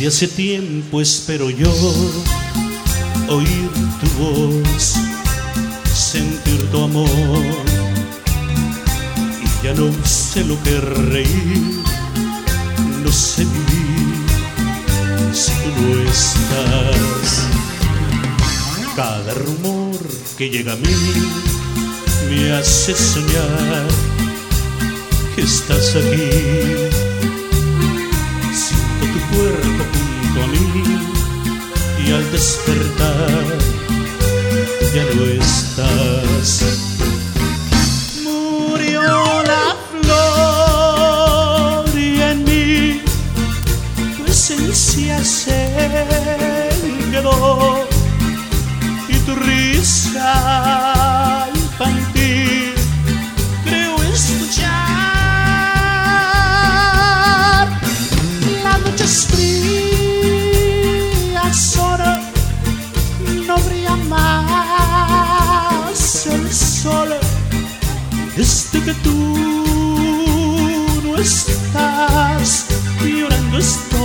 Desde hace tiempo espero yo oír tu voz, sentir tu amor. Y ya no sé lo que reír, no sé vivir si tú no estás. Cada rumor que llega a mí me hace soñar que estás aquí. Despertar ya no estás. Murió la flor y en mí tu esencia se estás llorando estoy.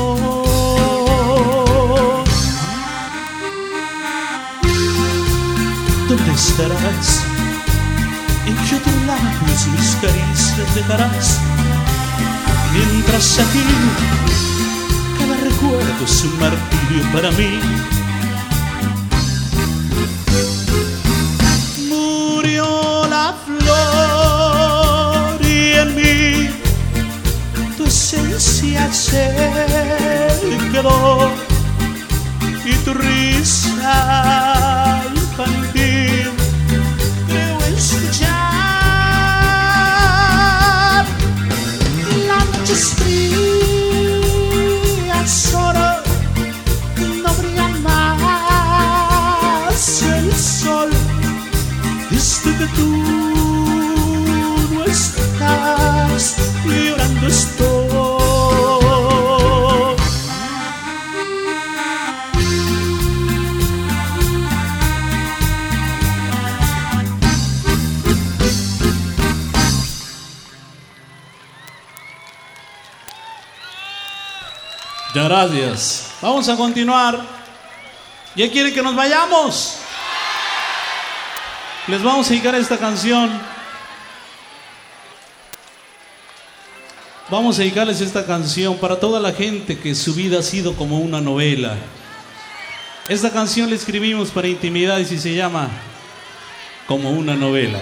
¿Dónde estarás? ¿En qué otro labios mis caricias dejarás? Mientras aquí cada recuerdo es un martirio para mí. Quedó y tu risa infantil creo escuchar. La noche es fría, solo no brilla más el sol desde que tú Muchas gracias. Vamos a continuar. ¿Ya quieren que nos vayamos? Les vamos a dedicar esta canción. Vamos a dedicarles esta canción para toda la gente que su vida ha sido como una novela. Esta canción la escribimos para intimidades y se llama Como una novela.